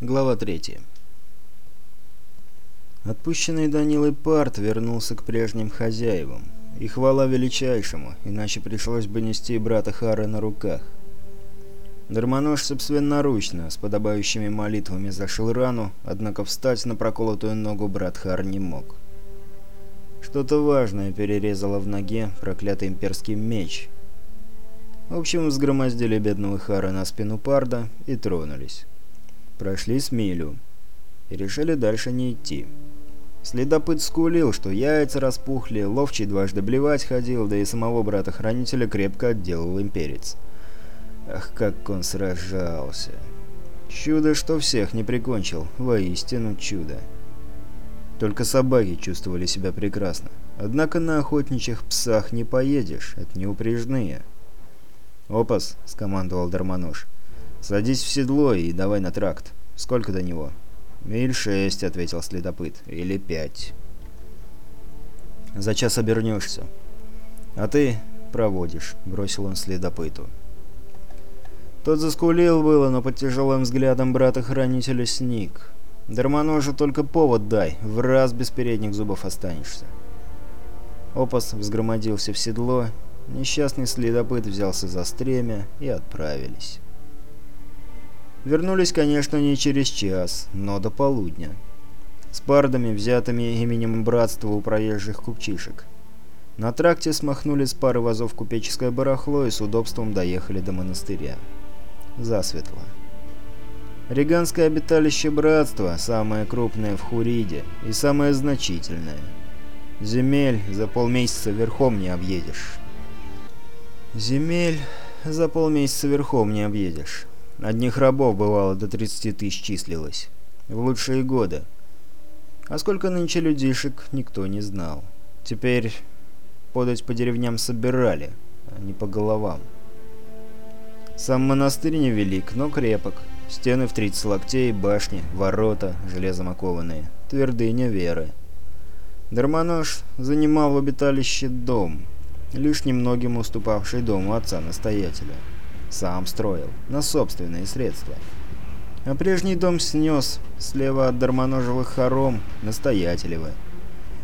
Глава 3. Отпущенный Данилой Парт вернулся к прежним хозяевам. И хвала величайшему, иначе пришлось бы нести брата Хары на руках. Дармонож собственноручно, с подобающими молитвами, зашил рану, однако встать на проколотую ногу брат Хар не мог. Что-то важное перерезало в ноге проклятый имперский меч. В общем, взгромоздили бедного Хара на спину Парда и тронулись. Прошли с милю. И решили дальше не идти. Следопыт скулил, что яйца распухли, ловчий дважды блевать ходил, да и самого брата-хранителя крепко отделал имперец. Ах, как он сражался. Чудо, что всех не прикончил. Воистину чудо. Только собаки чувствовали себя прекрасно. Однако на охотничьих псах не поедешь, это неупряжные. «Опас», — скомандовал Дармонож, — «садись в седло и давай на тракт». Сколько до него? Миль шесть, ответил следопыт. Или пять. За час обернешься. А ты проводишь, бросил он следопыту. Тот заскулил было, но под тяжелым взглядом брата-хранителя сник. «Дармоножу только повод дай, в раз без передних зубов останешься». Опас взгромодился в седло, несчастный следопыт взялся за стремя и отправились. Вернулись, конечно, не через час, но до полудня. С пардами, взятыми именем братства у проезжих купчишек. На тракте смахнули с пары вазов купеческое барахло и с удобством доехали до монастыря. Засветло. Риганское обиталище братства – самое крупное в Хуриде и самое значительное. Земель за полмесяца верхом не объедешь. Земель за полмесяца верхом не объедешь. Одних рабов, бывало, до 30 тысяч числилось. В лучшие годы. А сколько нынче людишек, никто не знал. Теперь подать по деревням собирали, а не по головам. Сам монастырь невелик, но крепок. Стены в 30 локтей, башни, ворота, железом окованные. Твердыня веры. Дармонож занимал в обиталище дом, лишь немногим уступавший дому отца-настоятеля. Сам строил, на собственные средства. А прежний дом снес, слева от дармоножевых хором, настоятелево.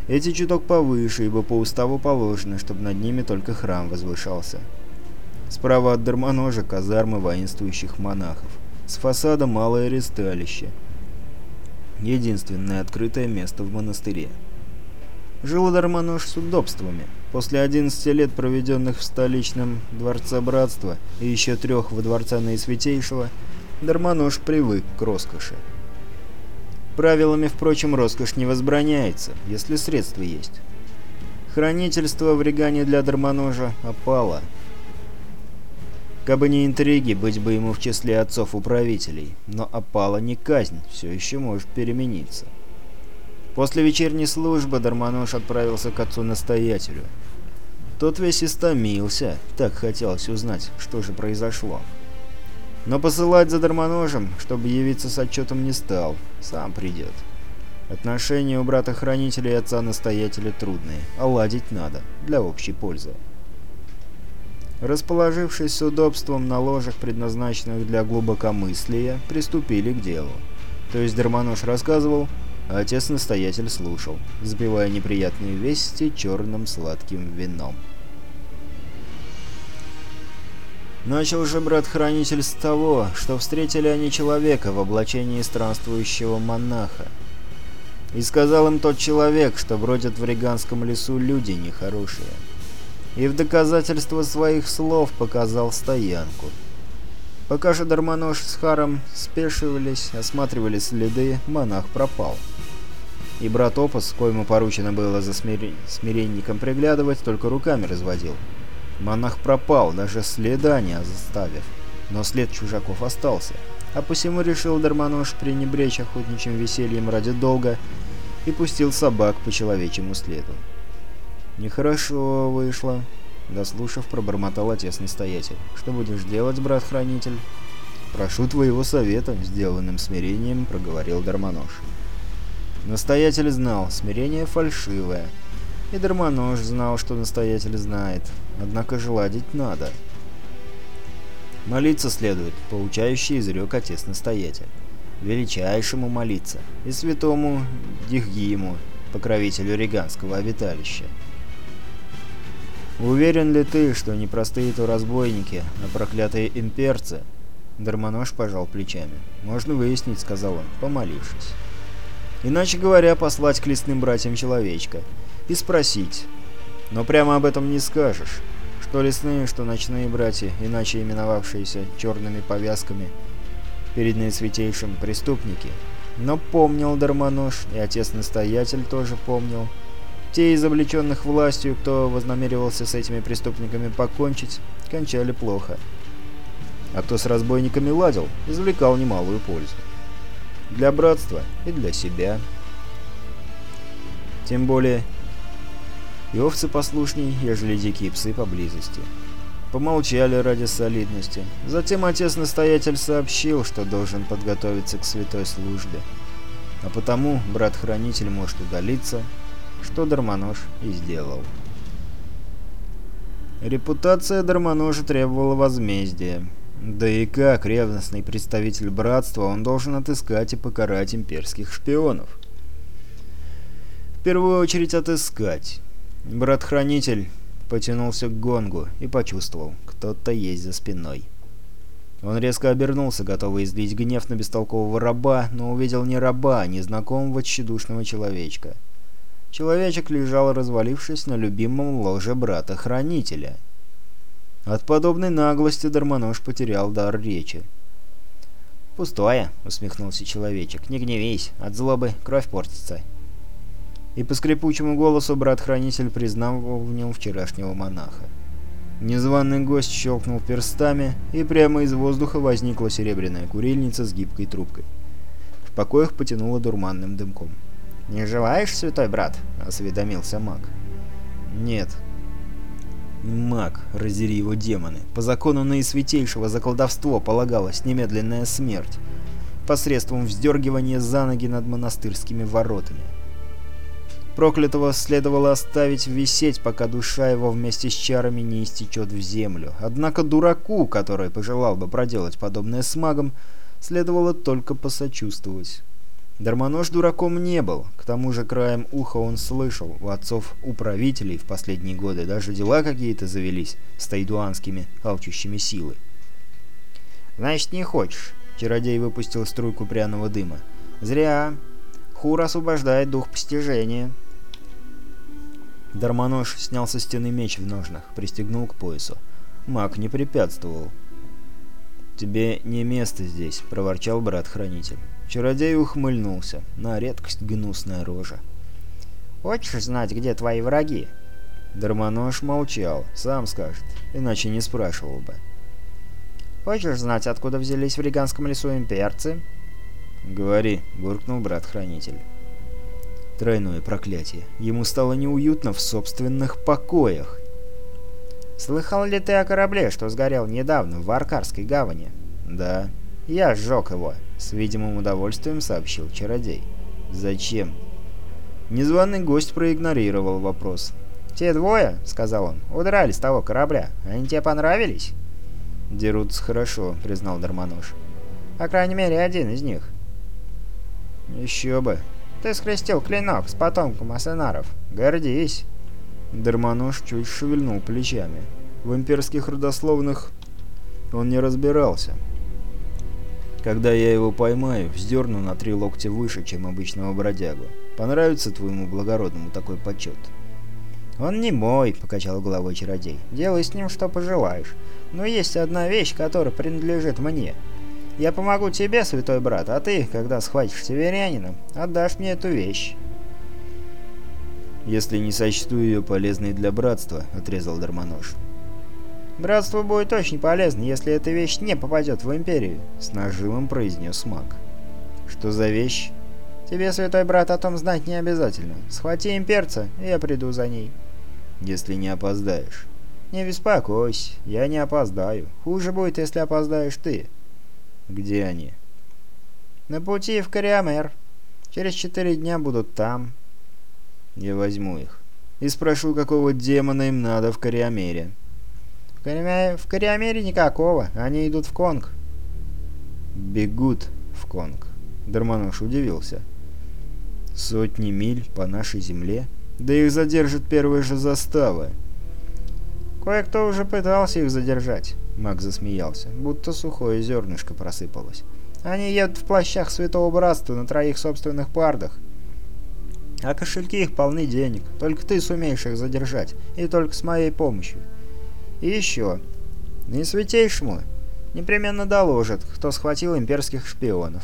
Эти чуток повыше, ибо по уставу положено, чтобы над ними только храм возвышался. Справа от дармоножа казармы воинствующих монахов. С фасада малое ресталище. Единственное открытое место в монастыре. Жил Романош с удобствами. После 11 лет, проведенных в столичном Дворце Братства и еще трех во Дворце Наисвятейшего, Дарманош привык к роскоши. Правилами, впрочем, роскошь не возбраняется, если средства есть. Хранительство в Регане для Дармоножа опало. Кабы не интриги, быть бы ему в числе отцов-управителей, но опало не казнь, все еще может перемениться. После вечерней службы Дармонож отправился к отцу-настоятелю. Тот весь истомился, так хотелось узнать, что же произошло. Но посылать за Дармоножем, чтобы явиться с отчетом не стал, сам придет. Отношения у брата-хранителя и отца-настоятеля трудные, а ладить надо, для общей пользы. Расположившись с удобством на ложах, предназначенных для глубокомыслия, приступили к делу. То есть Дармонож рассказывал, Отец-настоятель слушал, сбивая неприятные вести черным сладким вином. Начал же брат-хранитель с того, что встретили они человека в облачении странствующего монаха. И сказал им тот человек, что бродят в Риганском лесу люди нехорошие. И в доказательство своих слов показал стоянку. Пока же Дармонож с Харом спешивались, осматривали следы, монах пропал и брат Опас, коему поручено было за смир... смиренником приглядывать, только руками разводил. Монах пропал, даже следа не заставив, но след чужаков остался, а посему решил Дармонож пренебречь охотничьим весельем ради долга и пустил собак по человечьему следу. «Нехорошо вышло», — дослушав, пробормотал отец-настоятель. «Что будешь делать, брат-хранитель?» «Прошу твоего совета», — сделанным смирением проговорил Дармонож. «Дармонож». Настоятель знал, смирение фальшивое. И Дармонож знал, что настоятель знает. Однако жладить надо. «Молиться следует», — получающий изрек отец-настоятель. «Величайшему молиться и святому Дихгиму, покровителю Риганского обиталища». «Уверен ли ты, что не простые-то разбойники, а проклятые имперцы?» Дармонож пожал плечами. «Можно выяснить», — сказал он, помолившись. Иначе говоря, послать к лесным братьям человечка. И спросить. Но прямо об этом не скажешь. Что лесные, что ночные братья, иначе именовавшиеся черными повязками, перед наисвятейшим преступники. Но помнил Дармонож, и отец-настоятель тоже помнил. Те из облеченных властью, кто вознамеривался с этими преступниками покончить, кончали плохо. А кто с разбойниками ладил, извлекал немалую пользу для братства и для себя. Тем более и овцы послушней, ежели дикие псы поблизости. Помолчали ради солидности. Затем отец-настоятель сообщил, что должен подготовиться к святой службе. А потому брат-хранитель может удалиться, что Дармонож и сделал. Репутация Дармоножа требовала возмездия. Да и как ревностный представитель братства он должен отыскать и покарать имперских шпионов? В первую очередь отыскать. Брат-хранитель потянулся к гонгу и почувствовал, кто-то есть за спиной. Он резко обернулся, готовый излить гнев на бестолкового раба, но увидел не раба, а незнакомого тщедушного человечка. Человечек лежал, развалившись на любимом ложе брата-хранителя — от подобной наглости Дармонож потерял дар речи. «Пустое», — усмехнулся человечек. «Не гневись, от злобы кровь портится». И по скрипучему голосу брат-хранитель признал в нем вчерашнего монаха. Незваный гость щелкнул перстами, и прямо из воздуха возникла серебряная курильница с гибкой трубкой. В покоях потянуло дурманным дымком. «Не желаешь, святой брат?» — осведомился маг. «Нет», Маг, разери его демоны. По закону наисвятейшего за колдовство полагалась немедленная смерть посредством вздергивания за ноги над монастырскими воротами. Проклятого следовало оставить висеть, пока душа его вместе с чарами не истечет в землю. Однако дураку, который пожелал бы проделать подобное с магом, следовало только посочувствовать. Дармонож дураком не был, к тому же краем уха он слышал у отцов-управителей в последние годы даже дела какие-то завелись с тайдуанскими алчущими силы. «Значит, не хочешь», — чародей выпустил струйку пряного дыма. «Зря. Хур освобождает дух постижения». Дармонож снял со стены меч в ножнах, пристегнул к поясу. Маг не препятствовал. «Тебе не место здесь», — проворчал брат-хранитель. Чародей ухмыльнулся. На редкость гнусная рожа. «Хочешь знать, где твои враги?» Дармонож молчал, сам скажет, иначе не спрашивал бы. «Хочешь знать, откуда взялись в Риганском лесу имперцы?» «Говори», — буркнул брат-хранитель. Тройное проклятие. Ему стало неуютно в собственных покоях. «Слыхал ли ты о корабле, что сгорел недавно в Аркарской гавани?» «Да». «Я сжег его». С видимым удовольствием сообщил чародей. «Зачем?» Незваный гость проигнорировал вопрос. «Те двое, — сказал он, — удрали с того корабля. Они тебе понравились?» «Дерутся хорошо», — признал Дармонож. А «По крайней мере, один из них». «Еще бы. Ты скрестил клинок с потомком Асенаров. Гордись!» Дармонож чуть шевельнул плечами. В имперских родословных он не разбирался. Когда я его поймаю, вздерну на три локтя выше, чем обычного бродягу. Понравится твоему благородному такой почет?» «Он не мой», — покачал головой чародей. «Делай с ним, что пожелаешь. Но есть одна вещь, которая принадлежит мне. Я помогу тебе, святой брат, а ты, когда схватишь северянина, отдашь мне эту вещь». «Если не сочту ее полезной для братства», — отрезал Дармонож. «Братство будет очень полезно, если эта вещь не попадет в Империю», — с нажимом произнес маг. «Что за вещь?» «Тебе, святой брат, о том знать не обязательно. Схвати имперца, и я приду за ней». «Если не опоздаешь». «Не беспокойся, я не опоздаю. Хуже будет, если опоздаешь ты». «Где они?» «На пути в Кориамер. Через четыре дня будут там». «Я возьму их. И спрошу, какого демона им надо в Кориамере». В Кореамерине никакого, Они идут в Конг. Бегут в Конг. Дармануш удивился. Сотни миль по нашей земле? Да их задержит первые же заставы. Кое-кто уже пытался их задержать. Мак засмеялся, будто сухое зернышко просыпалось. Они едут в плащах Святого Братства на троих собственных пардах. А кошельки их полны денег. Только ты сумеешь их задержать. И только с моей помощью. И еще. Не святейшему непременно доложат, кто схватил имперских шпионов.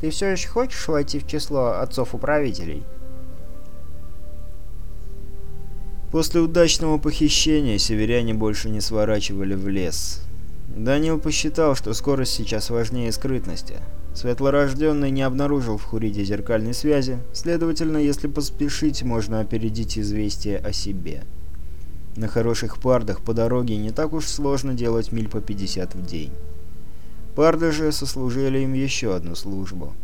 Ты все еще хочешь войти в число отцов-управителей?» После удачного похищения северяне больше не сворачивали в лес. Данил посчитал, что скорость сейчас важнее скрытности. Светлорожденный не обнаружил в Хуриде зеркальной связи, следовательно, если поспешить, можно опередить известие о себе. На хороших пардах по дороге не так уж сложно делать миль по 50 в день. Парды же сослужили им еще одну службу.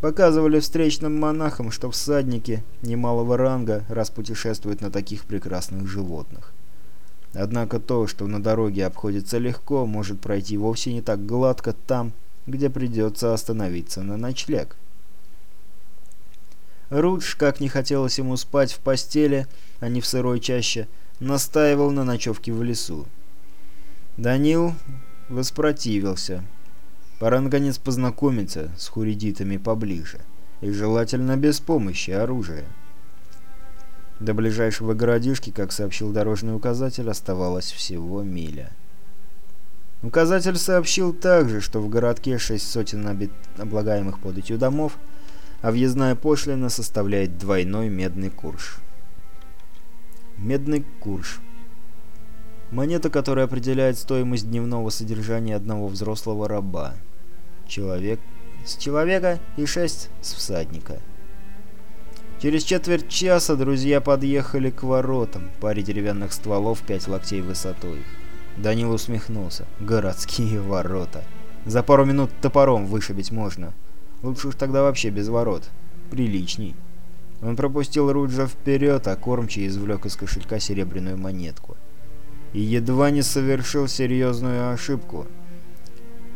Показывали встречным монахам, что всадники немалого ранга раз путешествуют на таких прекрасных животных. Однако то, что на дороге обходится легко, может пройти вовсе не так гладко там, где придется остановиться на ночлег. Рудж, как не хотелось ему спать в постели, а не в сырой чаще, настаивал на ночевке в лесу. Данил воспротивился. Пора наконец познакомиться с хуридитами поближе, и желательно без помощи оружия. До ближайшего городишки, как сообщил дорожный указатель, оставалось всего миля. Указатель сообщил также, что в городке шесть сотен обит... облагаемых податью домов – а въездная пошлина составляет двойной медный курш. Медный курш. Монета, которая определяет стоимость дневного содержания одного взрослого раба. Человек с человека и шесть с всадника. Через четверть часа друзья подъехали к воротам, паре деревянных стволов пять локтей высотой. Данил усмехнулся. «Городские ворота. За пару минут топором вышибить можно». Лучше уж тогда вообще без ворот. Приличней. Он пропустил Руджа вперед, а кормчий извлек из кошелька серебряную монетку. И едва не совершил серьезную ошибку.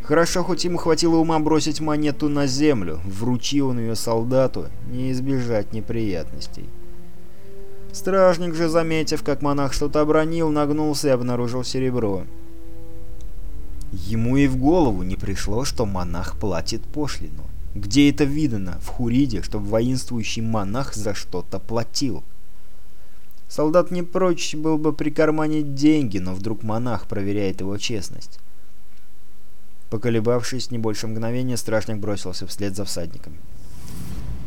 Хорошо, хоть ему хватило ума бросить монету на землю, вручи он ее солдату, не избежать неприятностей. Стражник же, заметив, как монах что-то обронил, нагнулся и обнаружил серебро. Ему и в голову не пришло, что монах платит пошлину. Где это видано? В Хуриде, чтобы воинствующий монах за что-то платил. Солдат не прочь был бы прикарманить деньги, но вдруг монах проверяет его честность. Поколебавшись не больше мгновения, стражник бросился вслед за всадниками.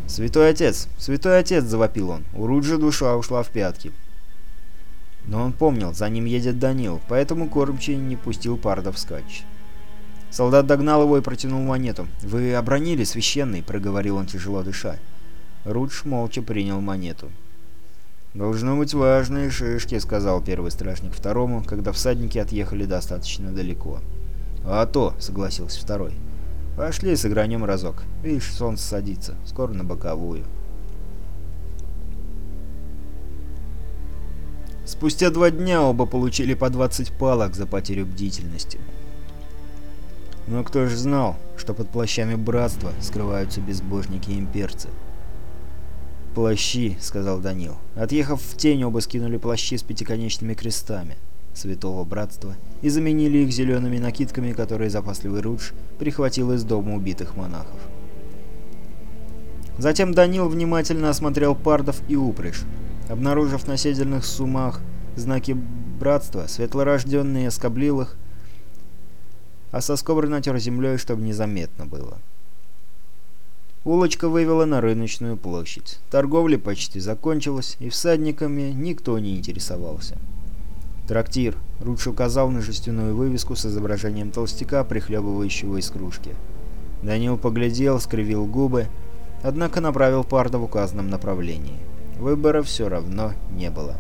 «Святой отец! Святой отец!» — завопил он. У Руджи душа ушла в пятки. Но он помнил, за ним едет Данил, поэтому кормчий не пустил парда вскачь. Солдат догнал его и протянул монету. «Вы обронили, священный», — проговорил он, тяжело дыша. Рудж молча принял монету. «Должно быть важные шишки», — сказал первый стражник второму, когда всадники отъехали достаточно далеко. «А то», — согласился второй. «Пошли, сыгранем разок. Видишь, солнце садится. Скоро на боковую». Спустя два дня оба получили по 20 палок за потерю бдительности. Но кто же знал, что под плащами братства скрываются безбожники и имперцы? «Плащи», — сказал Данил. Отъехав в тень, оба скинули плащи с пятиконечными крестами святого братства и заменили их зелеными накидками, которые запасливый Рудж прихватил из дома убитых монахов. Затем Данил внимательно осмотрел пардов и упряжь. Обнаружив на седельных сумах знаки братства, светлорожденные скоблил их а Соскобр натер землей, чтобы незаметно было. Улочка вывела на рыночную площадь. Торговля почти закончилась, и всадниками никто не интересовался. «Трактир», — Рудж указал на жестяную вывеску с изображением толстяка, прихлебывающего из кружки. Данил поглядел, скривил губы, однако направил парда в указанном направлении. Выбора все равно не было.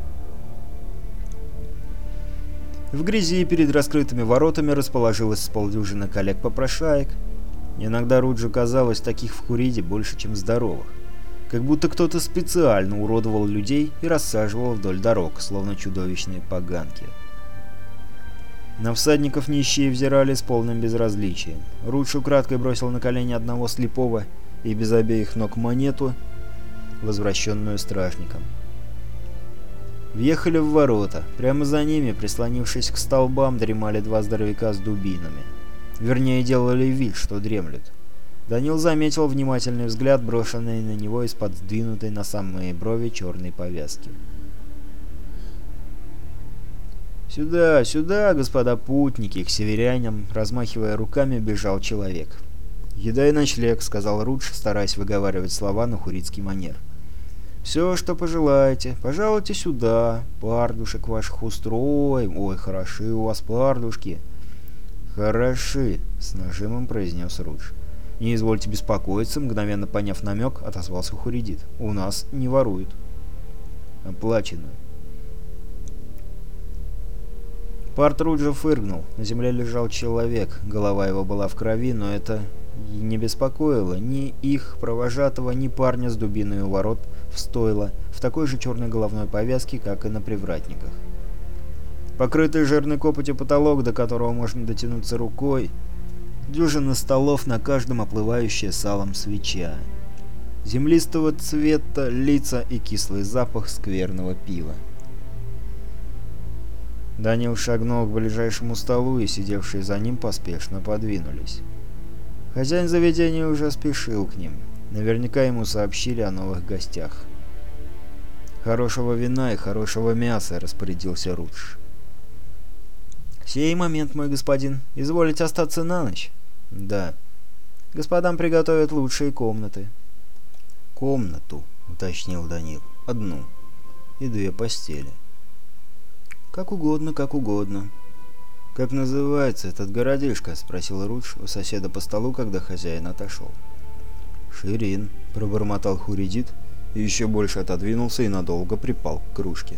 В грязи перед раскрытыми воротами расположилось с полдюжины коллег-попрошаек. Иногда Руджу казалось, таких в Хуриде больше, чем здоровых. Как будто кто-то специально уродовал людей и рассаживал вдоль дорог, словно чудовищные поганки. На всадников нищие взирали с полным безразличием. Руджу кратко бросил на колени одного слепого и без обеих ног монету, возвращенную стражникам. Въехали в ворота. Прямо за ними, прислонившись к столбам, дремали два здоровяка с дубинами. Вернее, делали вид, что дремлют. Данил заметил внимательный взгляд, брошенный на него из-под сдвинутой на самые брови черной повязки. «Сюда, сюда, господа путники!» К северянам, размахивая руками, бежал человек. «Еда и ночлег», — сказал Рудж, стараясь выговаривать слова на хурицкий манер. — все, что пожелаете. Пожалуйте сюда. Пардушек ваших устроим. Ой, хороши у вас пардушки. Хороши, с нажимом произнес Рудж. Не извольте беспокоиться, мгновенно поняв намек, отозвался Хуридит. У нас не воруют. Оплачено. Парт Руджа фыркнул. На земле лежал человек. Голова его была в крови, но это не беспокоило ни их провожатого, ни парня с дубиной у ворот, в стойло, в такой же черной головной повязке, как и на привратниках. Покрытый жирной копотью потолок, до которого можно дотянуться рукой, дюжина столов, на каждом оплывающая салом свеча. Землистого цвета лица и кислый запах скверного пива. Данил шагнул к ближайшему столу, и сидевшие за ним поспешно подвинулись. Хозяин заведения уже спешил к ним. Наверняка ему сообщили о новых гостях. «Хорошего вина и хорошего мяса», — распорядился Рудж. Сей момент, мой господин. Изволите остаться на ночь?» «Да». «Господам приготовят лучшие комнаты». «Комнату», — уточнил Данил. «Одну. И две постели». «Как угодно, как угодно». «Как называется этот городишко?» — спросил Рудж у соседа по столу, когда хозяин отошел. «Ширин», — пробормотал Хуридит и еще больше отодвинулся и надолго припал к кружке.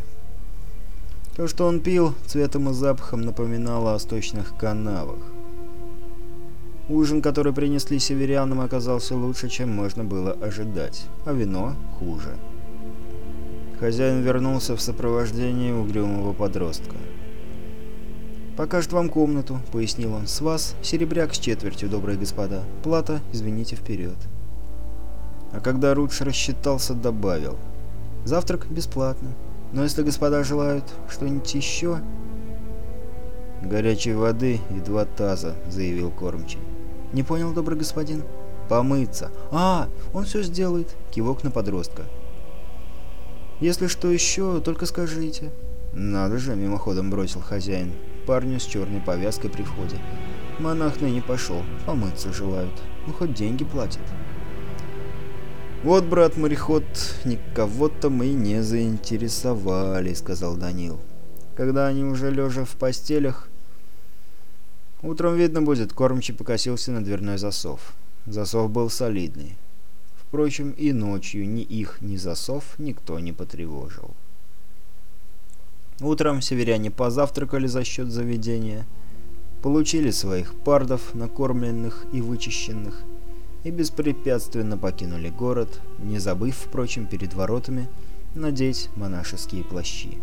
То, что он пил, цветом и запахом напоминало о сточных канавах. Ужин, который принесли северянам, оказался лучше, чем можно было ожидать, а вино — хуже. Хозяин вернулся в сопровождении угрюмого подростка. «Покажет вам комнату», — пояснил он. «С вас серебряк с четвертью, добрые господа. Плата, извините, вперед». А когда Рудж рассчитался, добавил. «Завтрак бесплатно. Но если господа желают что-нибудь еще...» «Горячей воды и два таза», — заявил кормчий. «Не понял, добрый господин?» «Помыться». «А, он все сделает», — кивок на подростка. «Если что еще, только скажите». «Надо же», — мимоходом бросил хозяин, парню с черной повязкой при входе. «Монах ныне пошел, помыться желают. Ну, хоть деньги платят». «Вот, брат мореход, никого-то мы не заинтересовали», — сказал Данил. «Когда они уже лежа в постелях...» «Утром видно будет», — кормчий покосился на дверной засов. Засов был солидный. Впрочем, и ночью ни их, ни засов никто не потревожил. Утром северяне позавтракали за счет заведения, получили своих пардов, накормленных и вычищенных, и беспрепятственно покинули город, не забыв, впрочем, перед воротами надеть монашеские плащи.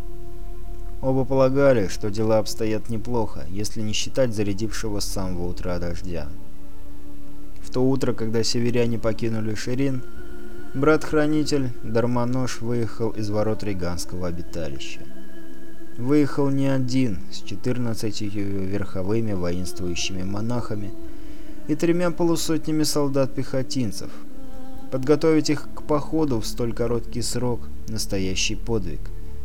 Оба полагали, что дела обстоят неплохо, если не считать зарядившего с самого утра дождя. В то утро, когда северяне покинули Ширин, брат-хранитель Дармонож выехал из ворот Риганского обиталища. Выехал не один, с 14 верховыми воинствующими монахами – и тремя полусотнями солдат-пехотинцев. Подготовить их к походу в столь короткий срок – настоящий подвиг.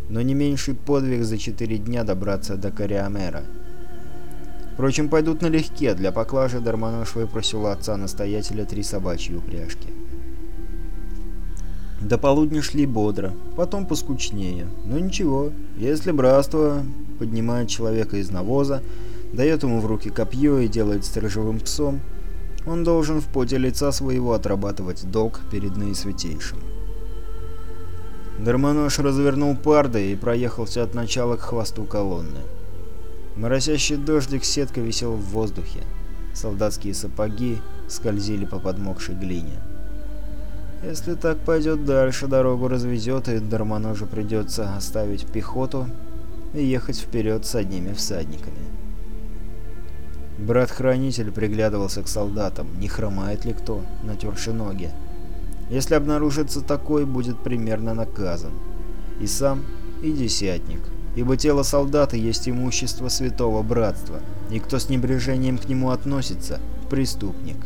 Но не меньший подвиг за четыре дня добраться до Кориамера. Впрочем, пойдут налегке, для поклажи Дарманаш выпросил у отца-настоятеля три собачьи упряжки. До полудня шли бодро, потом поскучнее. Но ничего, если братство поднимает человека из навоза, дает ему в руки копье и делает сторожевым псом, он должен в поте лица своего отрабатывать долг перед наисвятейшим. Дармонож развернул парды и проехался от начала к хвосту колонны. Моросящий дождик сетка висел в воздухе. Солдатские сапоги скользили по подмокшей глине. Если так пойдет дальше, дорогу развезет, и Дармоножу придется оставить пехоту и ехать вперед с одними всадниками. Брат-хранитель приглядывался к солдатам, не хромает ли кто, натерши ноги. Если обнаружится такой, будет примерно наказан. И сам, и десятник. Ибо тело солдата есть имущество святого братства, и кто с небрежением к нему относится – преступник.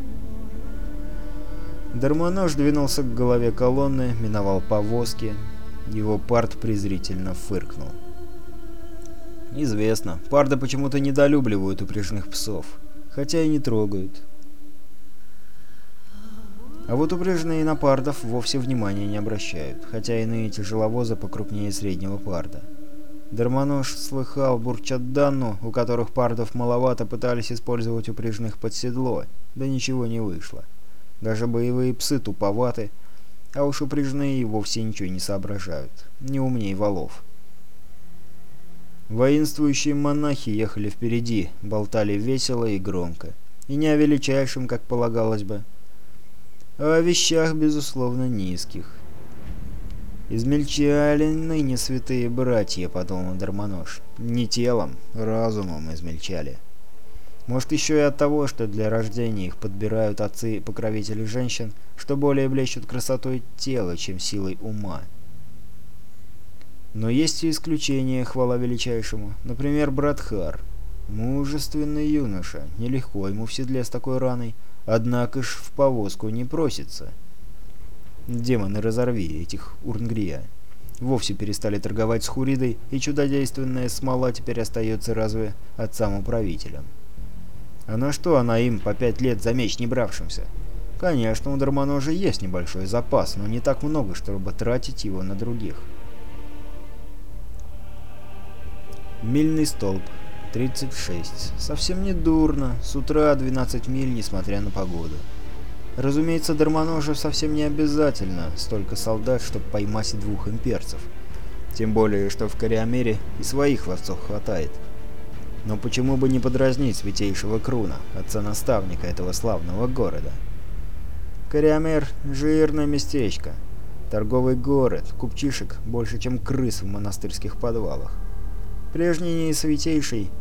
Дармонож двинулся к голове колонны, миновал повозки. Его парт презрительно фыркнул. Известно. Парды почему-то недолюбливают упряжных псов. Хотя и не трогают. А вот упряжные на пардов вовсе внимания не обращают, хотя иные тяжеловозы покрупнее среднего парда. Дармонож слыхал бурчат Данну, у которых пардов маловато пытались использовать упряжных под седло, да ничего не вышло. Даже боевые псы туповаты, а уж упряжные вовсе ничего не соображают, не умней валов. Воинствующие монахи ехали впереди, болтали весело и громко. И не о величайшем, как полагалось бы, а о вещах, безусловно, низких. «Измельчали ныне святые братья», — подумал Дармонож. «Не телом, разумом измельчали». Может, еще и от того, что для рождения их подбирают отцы-покровители женщин, что более блещут красотой тела, чем силой ума. Но есть и исключения, хвала величайшему. Например, брат Хар. Мужественный юноша, нелегко ему в седле с такой раной, однако ж в повозку не просится. Демоны, разорви этих урнгрия. Вовсе перестали торговать с Хуридой, и чудодейственная смола теперь остается разве отцам управителям. А на что она им по пять лет за меч не бравшимся? Конечно, у Дармоножа есть небольшой запас, но не так много, чтобы тратить его на других. Мильный столб. 36. Совсем не дурно. С утра 12 миль, несмотря на погоду. Разумеется, дармоножу совсем не обязательно столько солдат, чтобы поймать двух имперцев. Тем более, что в Кориамере и своих ловцов хватает. Но почему бы не подразнить святейшего Круна, отца-наставника этого славного города? Кориамер — жирное местечко. Торговый город, купчишек больше, чем крыс в монастырских подвалах. Прежний и святейший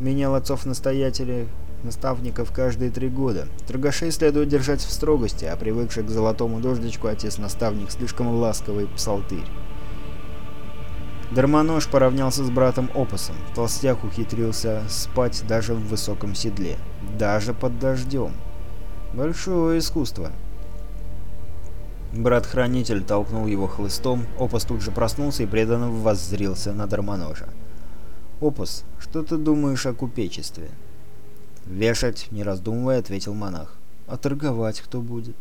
менял отцов-настоятелей наставников каждые три года. Торгашей следует держать в строгости, а привыкший к золотому дождичку отец-наставник слишком ласковый псалтырь. Дармонож поравнялся с братом Опасом. Толстяк ухитрился спать даже в высоком седле. Даже под дождем. Большое искусство. Брат-хранитель толкнул его хлыстом. Опас тут же проснулся и преданно воззрился на Дармоножа. «Опус, что ты думаешь о купечестве?» «Вешать, не раздумывая», — ответил монах. «А торговать кто будет?»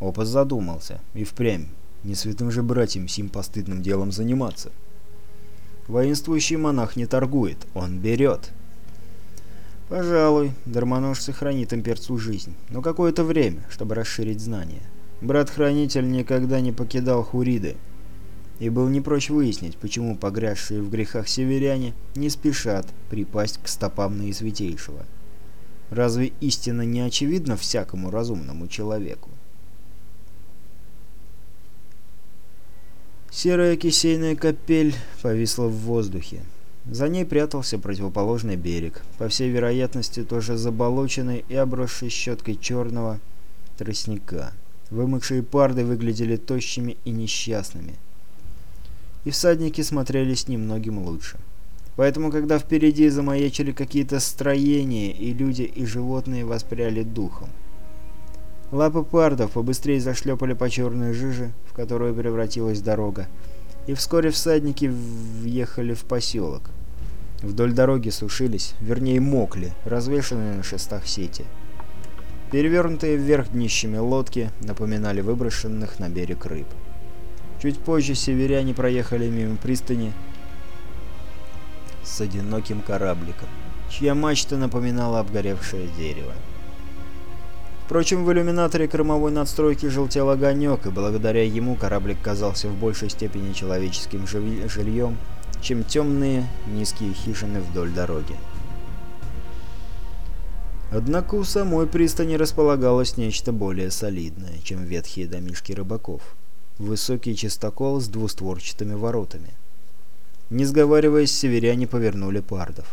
Опус задумался. И впрямь. Не святым же братьям сим постыдным делом заниматься. Воинствующий монах не торгует, он берет. Пожалуй, дармонож сохранит имперцу жизнь, но какое-то время, чтобы расширить знания. Брат-хранитель никогда не покидал Хуриды и был не прочь выяснить, почему погрязшие в грехах северяне не спешат припасть к стопам наисвятейшего. Разве истина не очевидна всякому разумному человеку? Серая кисейная капель повисла в воздухе. За ней прятался противоположный берег, по всей вероятности тоже заболоченный и обросший щеткой черного тростника. Вымокшие парды выглядели тощими и несчастными – и всадники смотрелись немногим лучше. Поэтому, когда впереди замаячили какие-то строения, и люди, и животные воспряли духом. Лапы пардов побыстрее зашлепали по черной жиже, в которую превратилась дорога, и вскоре всадники въехали в поселок. Вдоль дороги сушились, вернее мокли, развешанные на шестах сети. Перевернутые вверх днищами лодки напоминали выброшенных на берег рыб. Чуть позже северяне проехали мимо пристани с одиноким корабликом, чья мачта напоминала обгоревшее дерево. Впрочем, в иллюминаторе кормовой надстройки желтел огонек, и благодаря ему кораблик казался в большей степени человеческим жильем, чем темные низкие хижины вдоль дороги. Однако у самой пристани располагалось нечто более солидное, чем ветхие домишки рыбаков — высокий частокол с двустворчатыми воротами. Не сговариваясь, северяне повернули пардов.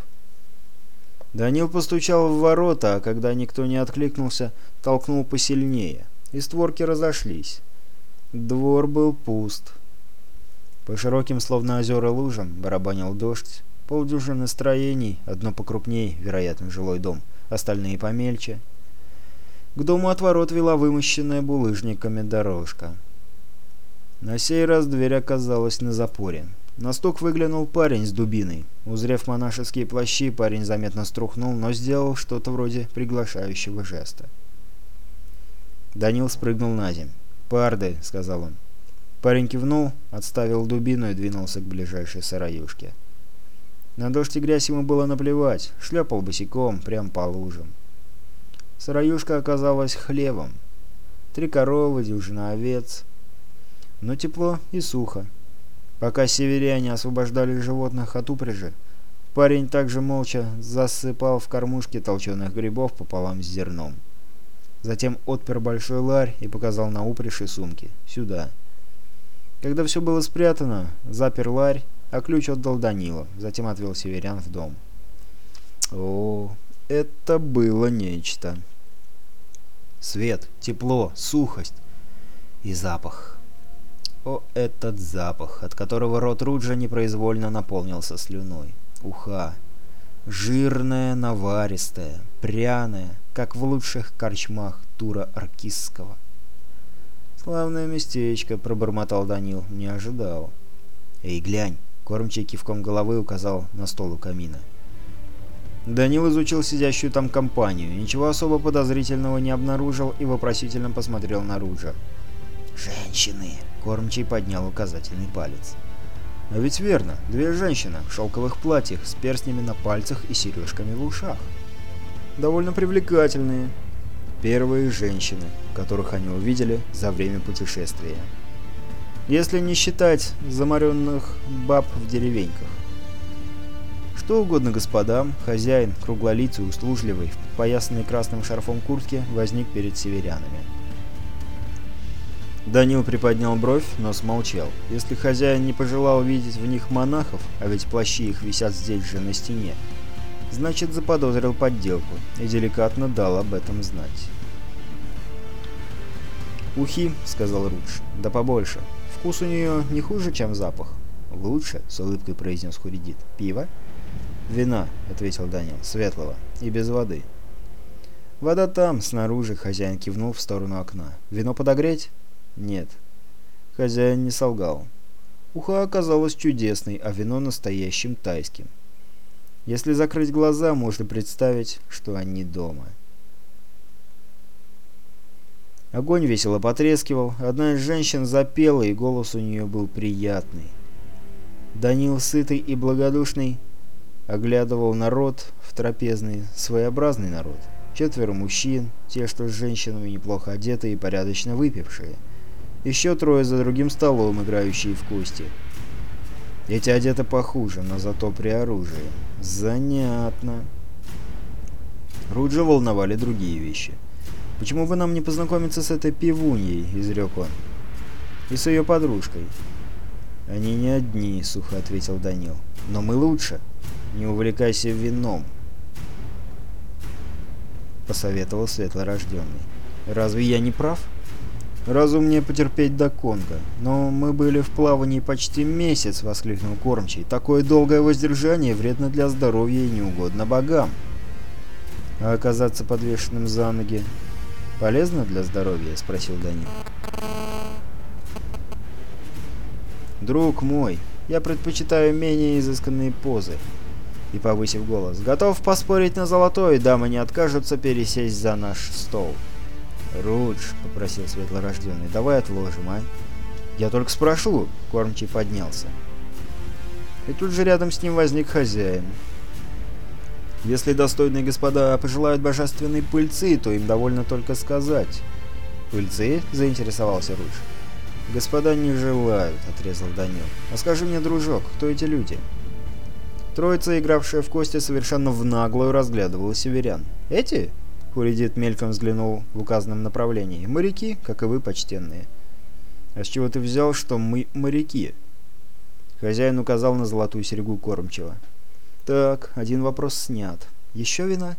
Данил постучал в ворота, а когда никто не откликнулся, толкнул посильнее, и створки разошлись. Двор был пуст. По широким, словно озера лужам, барабанил дождь. Полдюжины строений, одно покрупней, вероятно, жилой дом, остальные помельче. К дому от ворот вела вымощенная булыжниками дорожка. На сей раз дверь оказалась на запоре. На стук выглянул парень с дубиной. Узрев монашеские плащи, парень заметно струхнул, но сделал что-то вроде приглашающего жеста. Данил спрыгнул на земь. «Парды», — сказал он. Парень кивнул, отставил дубину и двинулся к ближайшей сыроюшке. На дождь и грязь ему было наплевать, шлепал босиком, прям по лужам. Сыроюшка оказалась хлевом. Три коровы, дюжина овец — но тепло и сухо. Пока северяне освобождали животных от упряжи, парень также молча засыпал в кормушке толченых грибов пополам с зерном. Затем отпер большой ларь и показал на упряжь и сумки. «Сюда». Когда все было спрятано, запер ларь, а ключ отдал Данила, затем отвел северян в дом. О, это было нечто. Свет, тепло, сухость и запах. О, этот запах, от которого рот Руджа непроизвольно наполнился слюной. Уха. Жирная, наваристая, пряная, как в лучших корчмах Тура Аркисского. «Славное местечко», — пробормотал Данил, — «не ожидал». «Эй, глянь!» — кормчий кивком головы указал на стол у камина. Данил изучил сидящую там компанию, ничего особо подозрительного не обнаружил и вопросительно посмотрел на Руджа. «Женщины!» Кормчий поднял указательный палец. «А ведь верно, две женщины в шелковых платьях с перстнями на пальцах и сережками в ушах. Довольно привлекательные. Первые женщины, которых они увидели за время путешествия. Если не считать заморенных баб в деревеньках. Что угодно господам, хозяин, круглолицый, услужливый, в поясанной красным шарфом куртке, возник перед северянами. Данил приподнял бровь, но смолчал. Если хозяин не пожелал видеть в них монахов, а ведь плащи их висят здесь же на стене, значит заподозрил подделку и деликатно дал об этом знать. «Ухи», — сказал Рудж, — «да побольше. Вкус у нее не хуже, чем запах». «Лучше», — с улыбкой произнес Хуридит. «Пиво?» «Вина», — ответил Данил, — «светлого и без воды». «Вода там, снаружи», — хозяин кивнул в сторону окна. «Вино подогреть?» Нет. Хозяин не солгал. Уха оказалась чудесной, а вино настоящим тайским. Если закрыть глаза, можно представить, что они дома. Огонь весело потрескивал, одна из женщин запела, и голос у нее был приятный. Данил, сытый и благодушный, оглядывал народ в трапезный, своеобразный народ. Четверо мужчин, те, что с женщинами неплохо одеты и порядочно выпившие – еще трое за другим столом, играющие в кости. Эти одеты похуже, но зато при оружии. Занятно. Руджа волновали другие вещи. «Почему бы нам не познакомиться с этой пивуньей?» — изрек он. «И с ее подружкой». «Они не одни», — сухо ответил Данил. «Но мы лучше. Не увлекайся вином», — посоветовал светлорожденный. «Разве я не прав?» Разумнее потерпеть до Конго. Но мы были в плавании почти месяц, воскликнул кормчий. Такое долгое воздержание вредно для здоровья и неугодно богам. А оказаться подвешенным за ноги полезно для здоровья? Спросил Данил. Друг мой, я предпочитаю менее изысканные позы. И повысив голос, готов поспорить на золотой дамы не откажутся пересесть за наш стол. «Рудж», — попросил светлорожденный, — «давай отложим, а?» «Я только спрошу», — кормчий поднялся. И тут же рядом с ним возник хозяин. Если достойные господа пожелают божественной пыльцы, то им довольно только сказать. «Пыльцы?» — заинтересовался Рудж. «Господа не желают», — отрезал Данил. «А скажи мне, дружок, кто эти люди?» Троица, игравшая в кости, совершенно в наглую разглядывала северян. «Эти?» Хуридит мельком взглянул в указанном направлении. «Моряки, как и вы, почтенные». «А с чего ты взял, что мы моряки?» Хозяин указал на золотую серьгу кормчего. «Так, один вопрос снят. Еще вина?»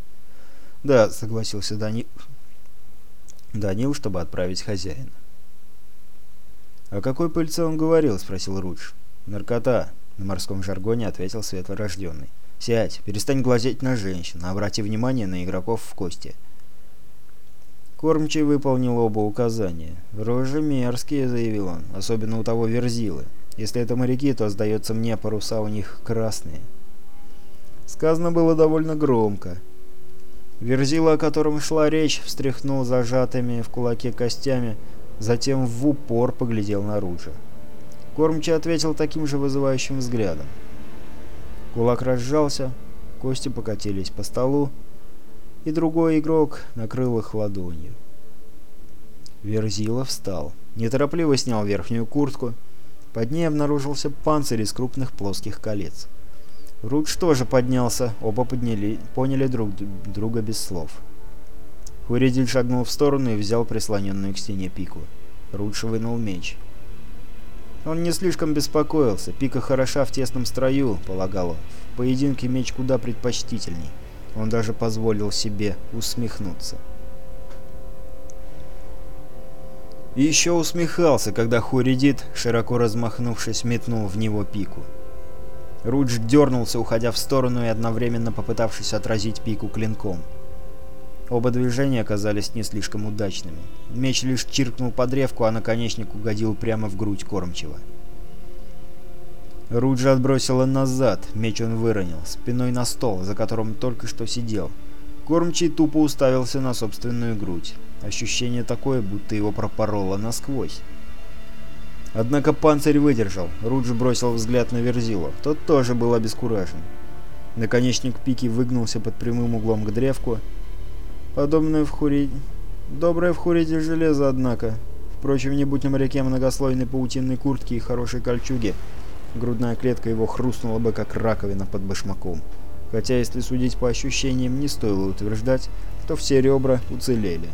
«Да», — согласился Данил. Данил, чтобы отправить хозяина. «О какой пыльце он говорил?» — спросил Рудж. «Наркота», — на морском жаргоне ответил светлорожденный. «Сядь, перестань глазеть на женщин, а обрати внимание на игроков в кости. Кормчий выполнил оба указания. «Рожи мерзкие», — заявил он, — «особенно у того верзилы. Если это моряки, то, сдается мне, паруса у них красные». Сказано было довольно громко. Верзила, о котором шла речь, встряхнул зажатыми в кулаке костями, затем в упор поглядел наружу. Кормчий ответил таким же вызывающим взглядом. Кулак разжался, кости покатились по столу, и другой игрок накрыл их ладонью. Верзила встал, неторопливо снял верхнюю куртку. Под ней обнаружился панцирь из крупных плоских колец. Рудж тоже поднялся, оба подняли, поняли друг друга без слов. Хуридиль шагнул в сторону и взял прислоненную к стене пику. Рудж вынул меч. Он не слишком беспокоился, пика хороша в тесном строю, полагал он. В поединке меч куда предпочтительней. Он даже позволил себе усмехнуться. И еще усмехался, когда Хуридит, широко размахнувшись, метнул в него пику. Рудж дернулся, уходя в сторону и одновременно попытавшись отразить пику клинком. Оба движения оказались не слишком удачными. Меч лишь чиркнул по древку, а наконечник угодил прямо в грудь кормчего. Руджи отбросило назад, меч он выронил, спиной на стол, за которым только что сидел. Кормчий тупо уставился на собственную грудь. Ощущение такое, будто его пропороло насквозь. Однако панцирь выдержал. Рудж бросил взгляд на Верзилу. Тот тоже был обескуражен. Наконечник пики выгнулся под прямым углом к древку. Подобное в хуре... Доброе в хуре железо, однако. Впрочем, не будь на моряке многослойной паутинной куртки и хорошей кольчуги, Грудная клетка его хрустнула бы, как раковина под башмаком. Хотя, если судить по ощущениям, не стоило утверждать, что все ребра уцелели.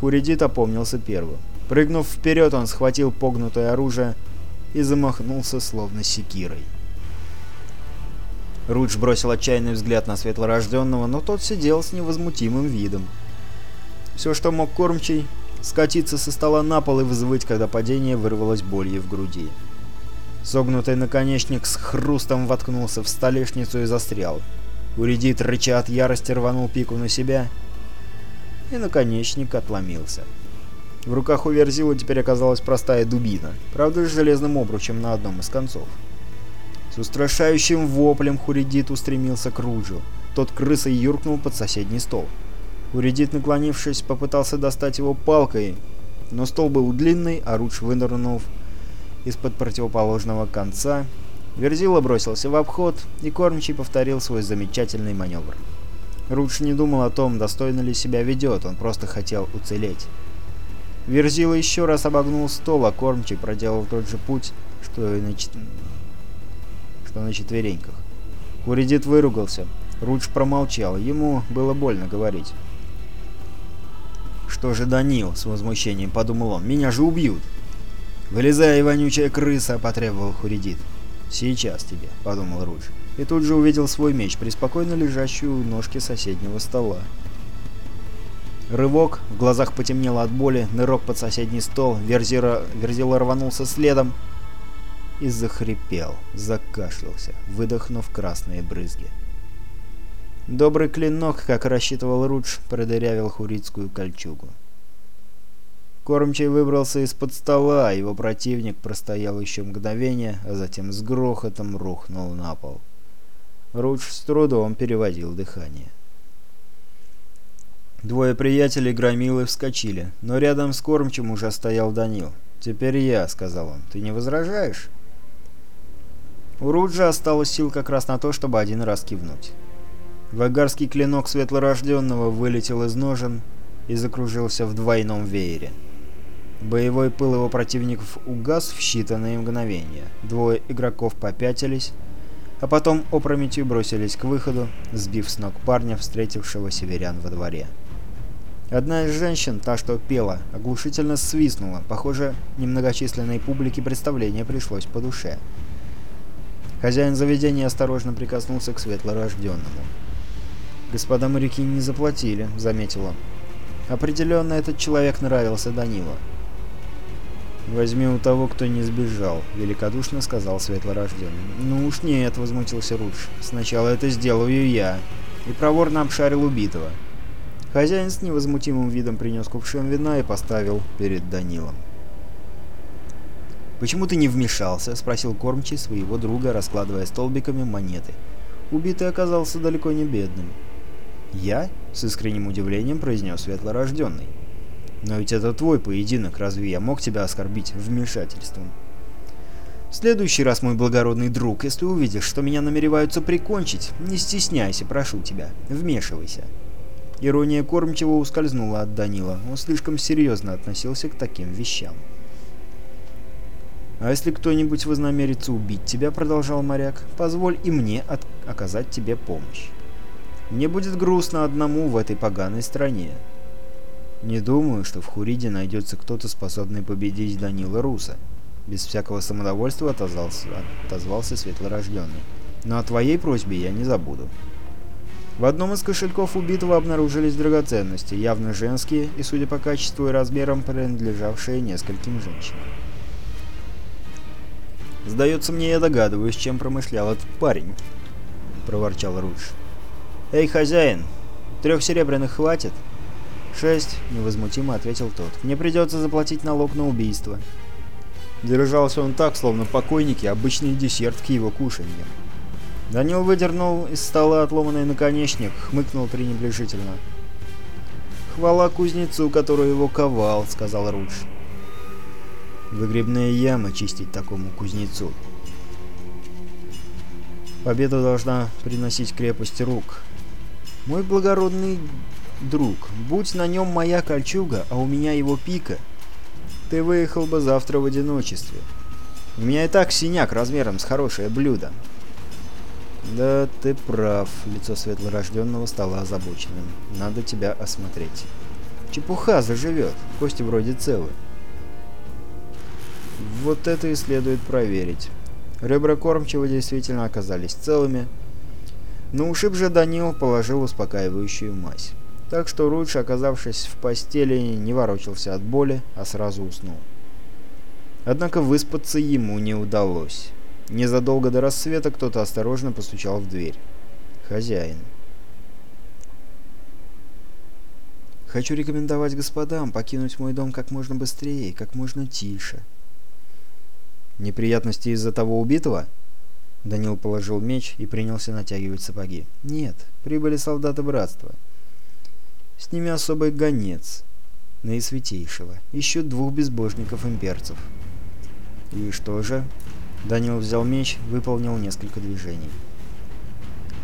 Хуридит опомнился первым. Прыгнув вперед, он схватил погнутое оружие и замахнулся, словно секирой. Рудж бросил отчаянный взгляд на светлорожденного, но тот сидел с невозмутимым видом. Все, что мог кормчий, скатиться со стола на пол и взвыть, когда падение вырвалось болью в груди. Согнутый наконечник с хрустом воткнулся в столешницу и застрял. Уредит рыча от ярости, рванул пику на себя, и наконечник отломился. В руках у Верзила теперь оказалась простая дубина, правда с железным обручем на одном из концов. С устрашающим воплем Хуридит устремился к Руджу. Тот крысой юркнул под соседний стол. Хуридит, наклонившись, попытался достать его палкой, но стол был длинный, а Рудж, вынырнув, из-под противоположного конца. Верзила бросился в обход, и кормчий повторил свой замечательный маневр. Рудж не думал о том, достойно ли себя ведет, он просто хотел уцелеть. Верзила еще раз обогнул стол, а кормчий проделал тот же путь, что и на, чет... что на четвереньках. Куридит выругался. Рудж промолчал, ему было больно говорить. «Что же Данил?» — с возмущением подумал он. «Меня же убьют!» «Вылезай, вонючая крыса!» – потребовал Хуридит. «Сейчас тебе», – подумал Руч. И тут же увидел свой меч, преспокойно лежащий у ножки соседнего стола. Рывок, в глазах потемнело от боли, нырок под соседний стол, Верзира... Верзила рванулся следом и захрипел, закашлялся, выдохнув красные брызги. Добрый клинок, как рассчитывал Рудж, продырявил хурицкую кольчугу. Кормчий выбрался из-под стола, а его противник простоял еще мгновение, а затем с грохотом рухнул на пол. Рудж с трудом переводил дыхание. Двое приятелей громилы вскочили, но рядом с кормчим уже стоял Данил. «Теперь я», — сказал он, — «ты не возражаешь?» У Руджа осталось сил как раз на то, чтобы один раз кивнуть. Вагарский клинок светлорожденного вылетел из ножен и закружился в двойном веере. Боевой пыл его противников угас в считанные мгновения. Двое игроков попятились, а потом опрометью бросились к выходу, сбив с ног парня, встретившего северян во дворе. Одна из женщин, та, что пела, оглушительно свистнула. Похоже, немногочисленной публике представление пришлось по душе. Хозяин заведения осторожно прикоснулся к светлорожденному. «Господа моряки не заплатили», — заметила. Определенно этот человек нравился Данила. «Возьми у того, кто не сбежал», — великодушно сказал светлорожденный. «Ну уж нет», — возмутился Рудж. «Сначала это сделаю я». И проворно обшарил убитого. Хозяин с невозмутимым видом принес кувшин вина и поставил перед Данилом. «Почему ты не вмешался?» — спросил кормчий своего друга, раскладывая столбиками монеты. Убитый оказался далеко не бедным. «Я?» — с искренним удивлением произнес светлорожденный. Но ведь это твой поединок, разве я мог тебя оскорбить вмешательством? В следующий раз, мой благородный друг, если увидишь, что меня намереваются прикончить, не стесняйся, прошу тебя, вмешивайся. Ирония кормчего ускользнула от Данила, он слишком серьезно относился к таким вещам. «А если кто-нибудь вознамерится убить тебя, — продолжал моряк, — позволь и мне от... оказать тебе помощь. Мне будет грустно одному в этой поганой стране, не думаю, что в Хуриде найдется кто-то, способный победить Данила Руса. Без всякого самодовольства отозвался, отозвался Светлорожденный. Но о твоей просьбе я не забуду. В одном из кошельков убитого обнаружились драгоценности, явно женские и, судя по качеству и размерам, принадлежавшие нескольким женщинам. «Сдается мне, я догадываюсь, чем промышлял этот парень», — проворчал Рудж. «Эй, хозяин, трех серебряных хватит?» «Шесть», — невозмутимо ответил тот. «Мне придется заплатить налог на убийство». Держался он так, словно покойники, обычный десерт к его кушаньям. Данил выдернул из стола отломанный наконечник, хмыкнул пренебрежительно. «Хвала кузнецу, который его ковал», — сказал Рудж. Выгребная яма чистить такому кузнецу». Победа должна приносить крепость рук. Мой благородный Друг, будь на нем моя кольчуга, а у меня его пика, ты выехал бы завтра в одиночестве. У меня и так синяк размером с хорошее блюдо. Да ты прав, лицо светлорожденного стало озабоченным. Надо тебя осмотреть. Чепуха заживет, кости вроде целы. Вот это и следует проверить. Ребра кормчего действительно оказались целыми. но ушиб же Данил положил успокаивающую мазь так что Рудж, оказавшись в постели, не ворочался от боли, а сразу уснул. Однако выспаться ему не удалось. Незадолго до рассвета кто-то осторожно постучал в дверь. Хозяин. «Хочу рекомендовать господам покинуть мой дом как можно быстрее, как можно тише». «Неприятности из-за того убитого?» Данил положил меч и принялся натягивать сапоги. «Нет, прибыли солдаты братства». С ними особый гонец наисвятейшего, еще двух безбожников-имперцев. И что же? Данил взял меч, выполнил несколько движений.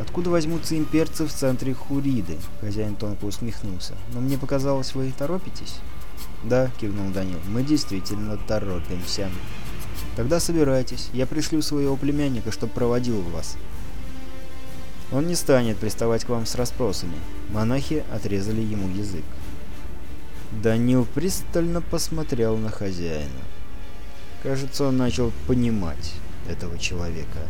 «Откуда возьмутся имперцы в центре Хуриды?» — хозяин тонко усмехнулся. «Но мне показалось, вы торопитесь?» «Да», — кивнул Данил, — «мы действительно торопимся». «Тогда собирайтесь, я пришлю своего племянника, чтобы проводил вас». Он не станет приставать к вам с расспросами. Монахи отрезали ему язык. Данил пристально посмотрел на хозяина. Кажется, он начал понимать этого человека.